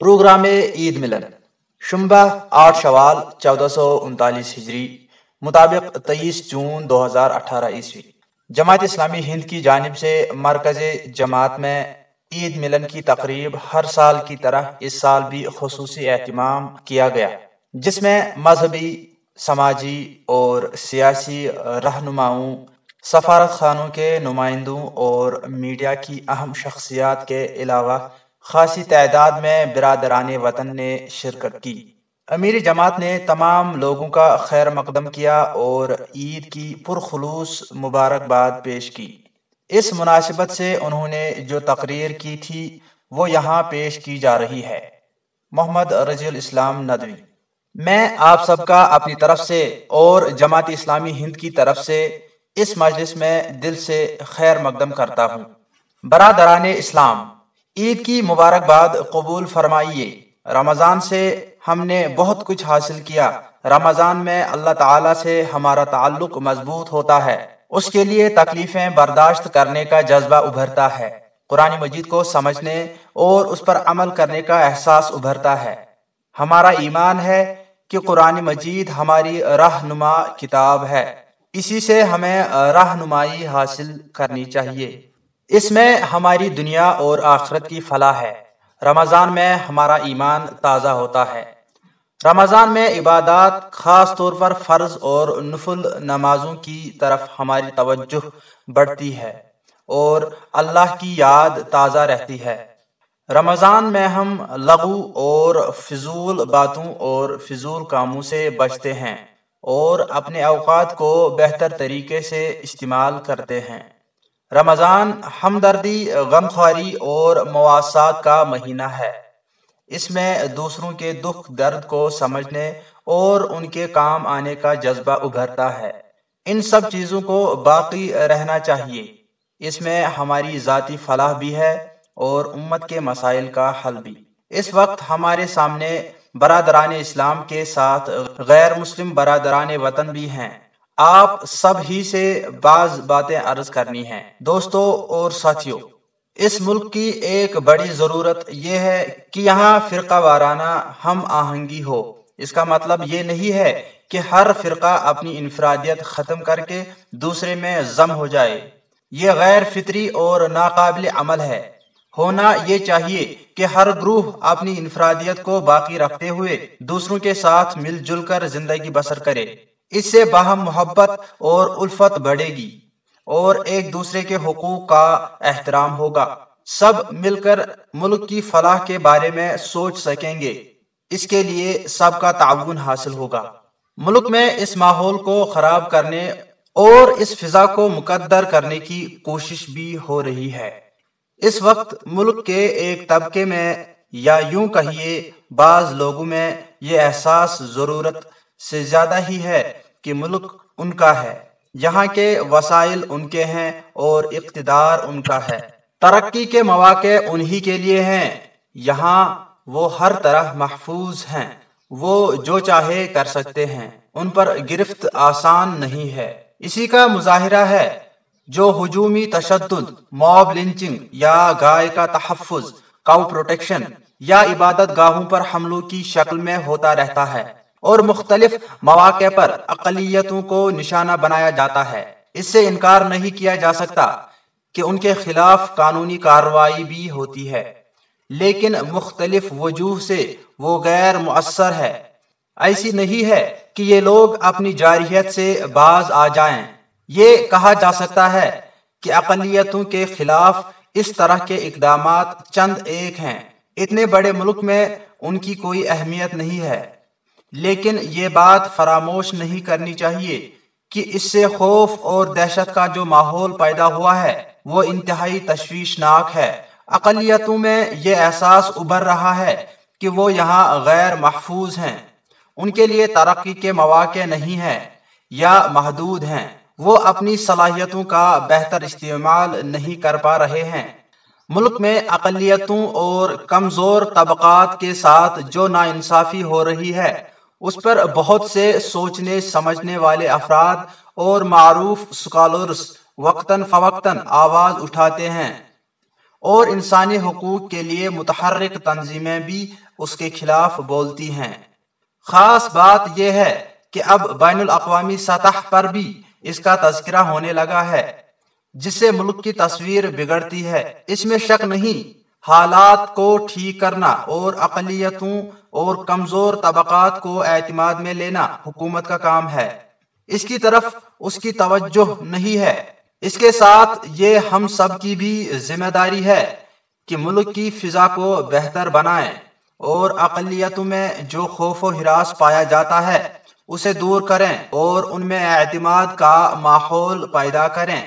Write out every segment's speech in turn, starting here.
Programme عید ملن۔ شمبہ آٹھ شوال چودہ سو انتالیس ہجری مطابق تیئیس جون دو ہزار اٹھارہ عیسوی۔ جماعت اسلامی ہند کی جانب سے مرکز جماعت میں عید ملن کی تقریب ہر سال کی طرح اس سال بھی خصوصی اہتمام کیا گیا، جس میں مذہبی، سماجی اور سیاسی رہنماؤں، سفارت خانوں کے نمائندوں اور میڈیا کی اہم شخصیات کے علاوہ خاصی تعداد میں برادران وطن نے شرکت کی۔ امیر جماعت نے تمام لوگوں کا خیر مقدم کیا اور عید کی پرخلوص مبارکباد پیش کی۔ اس مناسبت سے انہوں نے جو تقریر کی تھی، وہ یہاں پیش کی جا رہی ہے۔ محمد رضی الاسلام ندوی۔ میں آپ سب کا اپنی طرف سے اور جماعت اسلامی ہند کی طرف سے اس مجلس میں دل سے خیر مقدم کرتا ہوں۔ برادران اسلام عید کی مبارکباد قبول فرمائیے۔ رمضان سے ہم نے بہت کچھ حاصل کیا۔ رمضان میں اللہ تعالی سے ہمارا تعلق مضبوط ہوتا ہے۔ اس کے لیے تکلیفیں برداشت کرنے کا جذبہ ابھرتا ہے۔ قرآن مجید کو سمجھنے اور اس پر عمل کرنے کا احساس ابھرتا ہے۔ ہمارا ایمان ہے کہ قرآن مجید ہماری رہنما کتاب ہے۔ اسی سے ہمیں رہنمائی حاصل کرنی چاہیے۔ اس میں ہماری دنیا اور آخرت کی فلاح ہے۔ رمضان میں ہمارا ایمان تازہ ہوتا ہے۔ رمضان میں عبادات خاص طور پر فرض اور نفل نمازوں کی طرف ہماری توجہ بڑھتی ہے اور اللہ کی یاد تازہ رہتی ہے۔ رمضان میں ہم لغو اور فضول باتوں اور فضول کاموں سے بچتے ہیں اور اپنے اوقات کو بہتر طریقے سے استعمال کرتے ہیں۔ رمضان ہمدردی، غمخواری اور مواسات کا مہینہ ہے۔ اس میں دوسروں کے دکھ، درد کو سمجھنے اور ان کے کام آنے کا جذبہ ابھرتا ہے۔ ان سب چیزوں کو باقی رہنا چاہیے۔ اس میں ہماری ذاتی فلاح بھی ہے اور امت کے مسائل کا حل بھی۔ اس وقت ہمارے سامنے برادران اسلام کے ساتھ غیر مسلم برادران وطن بھی ہیں۔ آپ سب ہی سے بعض باتیں عرض کرنی ہیں۔ دوستو اور ساتھیوں اس ملک کی ایک بڑی ضرورت یہ ہے کہ یہاں فرقہ وارانہ ہم آہنگی ہو۔ اس کا مطلب یہ نہیں ہے کہ ہر فرقہ اپنی انفرادیت ختم کر کے دوسرے میں ضم ہو جائے۔ یہ غیر فطری اور ناقابل عمل ہے۔ ہونا یہ چاہیے کہ ہر گروہ اپنی انفرادیت کو باقی رکھتے ہوئے دوسروں کے ساتھ مل جل کر زندگی بسر کرے۔ اس سے باہم محبت اور الفت بڑھے گی اور ایک دوسرے کے حقوق کا احترام ہوگا۔ سب مل کر ملک کی فلاح کے بارے میں سوچ سکیں گے۔ اس کے لیے سب کا تعاون حاصل ہوگا۔ ملک میں اس ماحول کو خراب کرنے اور اس فضا کو مقدر کرنے کی کوشش بھی ہو رہی ہے۔ اس وقت ملک کے ایک طبقے میں یا یوں کہیے، بعض لوگوں میں یہ احساس ضرورت سے زیادہ ہی ہے کہ ملک ان کا ہے۔ یہاں کے وسائل ان کے ہیں اور اقتدار ان کا ہے۔ ترقی کے مواقع انہی کے لیے ہیں۔ یہاں وہ ہر طرح محفوظ ہیں۔ وہ جو چاہے کر سکتے ہیں۔ ان پر گرفت آسان نہیں ہے۔ اسی کا مظاہرہ ہے۔ جو ہجومی تشدد، موب لنچنگ یا گائے کا تحفظ، کاؤ پروٹیکشن یا عبادت گاہوں پر حملوں کی شکل میں ہوتا رہتا ہے۔ اور مختلف مواقع پر اقلیتوں کو نشانہ بنایا جاتا ہے۔ اس سے انکار نہیں کیا جا سکتا کہ ان کے خلاف قانونی کارروائی بھی ہوتی ہے، لیکن مختلف وجوہ سے وہ غیر مؤثر ہے۔ ایسی نہیں ہے کہ یہ لوگ اپنی جارحیت سے باز آ جائیں۔ یہ کہا جا سکتا ہے کہ اقلیتوں کے خلاف اس طرح کے اقدامات چند ایک ہیں۔ اتنے بڑے ملک میں ان کی کوئی اہمیت نہیں ہے۔ لیکن یہ بات فراموش نہیں کرنی چاہیے کہ اس سے خوف اور دہشت کا جو ماحول پیدا ہوا ہے، وہ انتہائی تشویشناک ہے۔ اقلیتوں میں یہ احساس ابھر رہا ہے کہ وہ یہاں غیر محفوظ ہیں۔ ان کے لیے ترقی کے مواقع نہیں ہیں یا محدود ہیں۔ وہ اپنی صلاحیتوں کا بہتر استعمال نہیں کر پا رہے ہیں۔ ملک میں اقلیتوں اور کمزور طبقات کے ساتھ جو ناانصافی ہو رہی ہے اس پر بہت سے سوچنے، سمجھنے والے افراد اور معروف سکالرز وقتاً فوقتاً آواز اٹھاتے ہیں اور انسانی حقوق کے لیے متحرک تنظیمیں بھی اس کے خلاف بولتی ہیں۔ خاص بات یہ ہے کہ اب بین الاقوامی سطح پر بھی اس کا تذکرہ ہونے لگا ہے، جس سے ملک کی تصویر بگڑتی ہے۔ اس میں شک نہیں حالات کو ٹھیک کرنا اور اقلیتوں اور کمزور طبقات کو اعتماد میں لینا حکومت کا کام ہے۔ اس کی طرف اس کی توجہ نہیں ہے۔ اس کے ساتھ یہ ہم سب کی بھی ذمہ داری ہے کہ ملک کی فضا کو بہتر بنائیں اور اقلیتوں میں جو خوف و ہراس پایا جاتا ہے اسے دور کریں اور ان میں اعتماد کا ماحول پیدا کریں۔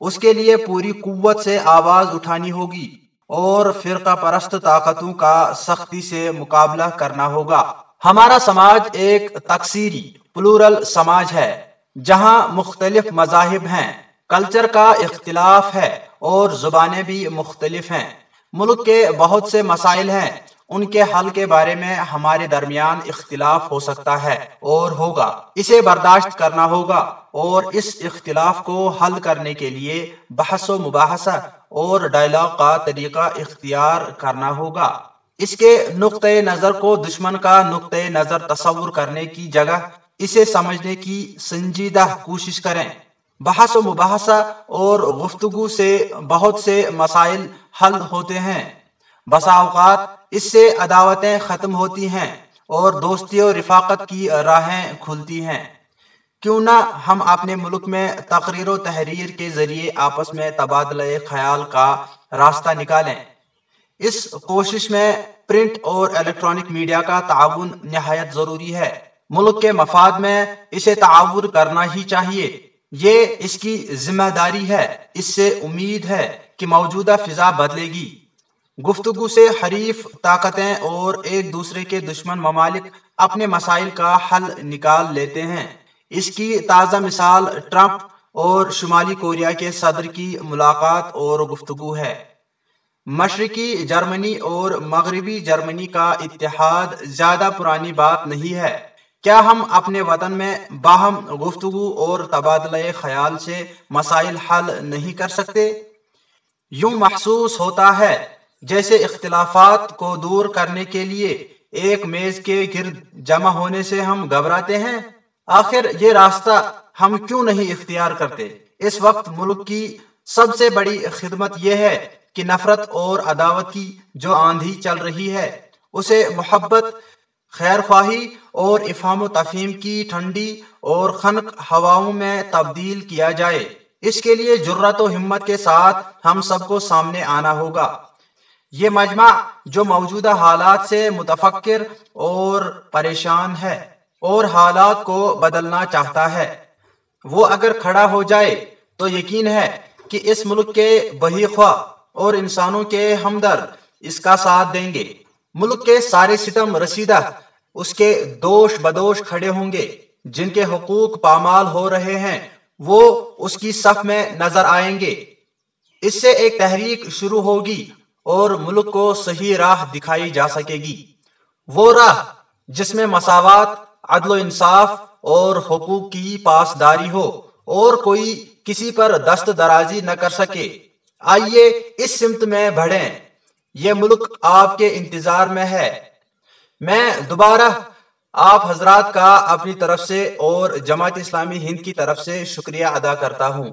اس کے لیے پوری قوت سے آواز اٹھانی ہوگی۔ اور فرقہ پرست طاقتوں کا سختی سے مقابلہ کرنا ہوگا۔ ہمارا سماج ایک تکثیری پلورل سماج ہے، جہاں مختلف مذاہب ہیں، کلچر کا اختلاف ہے اور زبانیں بھی مختلف ہیں۔ ملک کے بہت سے مسائل ہیں ان کے حل کے بارے میں ہمارے درمیان اختلاف ہو سکتا ہے اور ہوگا۔ اسے برداشت کرنا ہوگا اور اس اختلاف کو حل کرنے کے لیے بحث و مباحثہ اور ڈائلاگ کا طریقہ اختیار کرنا ہوگا۔ اس کے نقطۂ نظر کو دشمن کا نقطۂ نظر تصور کرنے کی جگہ اسے سمجھنے کی سنجیدہ کوشش کریں۔ بحث و مباحثہ اور گفتگو سے بہت سے مسائل حل ہوتے ہیں۔ بسا اوقات اس سے عداوتیں ختم ہوتی ہیں اور دوستی اور رفاقت کی راہیں کھلتی ہیں۔ کیوں نہ ہم اپنے ملک میں تقریر و تحریر کے ذریعے آپس میں تبادلہ خیال کا راستہ نکالیں۔ اس کوشش میں پرنٹ اور الیکٹرانک میڈیا کا تعاون نہایت ضروری ہے۔ ملک کے مفاد میں اسے تعاون کرنا ہی چاہیے۔ یہ اس کی ذمہ داری ہے۔ اس سے امید ہے کہ موجودہ فضا بدلے گی۔ گفتگو سے حریف طاقتیں اور ایک دوسرے کے دشمن ممالک اپنے مسائل کا حل نکال لیتے ہیں۔ اس کی تازہ مثال ٹرمپ اور شمالی کوریا کے صدر کی ملاقات اور گفتگو ہے۔ مشرقی جرمنی اور مغربی جرمنی کا اتحاد زیادہ پرانی بات نہیں ہے۔ کیا ہم اپنے وطن میں باہم گفتگو اور تبادلہ خیال سے مسائل حل نہیں کر سکتے؟ یوں محسوس ہوتا ہے جیسے اختلافات کو دور کرنے کے لیے ایک میز کے گرد جمع ہونے سے ہم گھبراتے ہیں۔ آخر یہ راستہ ہم کیوں نہیں اختیار کرتے؟ اس وقت ملک کی سب سے بڑی خدمت یہ ہے کہ نفرت اور عداوت کی جو آندھی چل رہی ہے، اسے محبت خیر خواہی اور افہام و تفہیم کی ٹھنڈی اور خنق ہواؤں میں تبدیل کیا جائے۔ اس کے لیے جرت و ہمت کے ساتھ ہم سب کو سامنے آنا ہوگا۔ یہ مجمع جو موجودہ حالات سے متفکر اور پریشان ہے اور حالات کو بدلنا چاہتا ہے۔ وہ اگر کھڑا ہو جائے تو یقین ہے کہ اس ملک کے بہی خواہ اور انسانوں کے ہمدرد اس کا ساتھ دیں گے۔ ملک کے سارے ستم رسیدہ اس کے دوش بدوش کھڑے ہوں گے۔ جن کے حقوق پامال ہو رہے ہیں، وہ اس کی صف میں نظر آئیں گے۔ اس سے ایک تحریک شروع ہوگی۔ اور ملک کو صحیح راہ دکھائی جا سکے گی۔ وہ راہ جس میں مساوات، عدل و انصاف اور حقوق کی پاسداری ہو اور کوئی کسی پر دست درازی نہ کر سکے۔ آئیے اس سمت میں بڑھیں۔ یہ ملک آپ کے انتظار میں ہے۔ میں دوبارہ آپ حضرات کا اپنی طرف سے اور جماعت اسلامی ہند کی طرف سے شکریہ ادا کرتا ہوں۔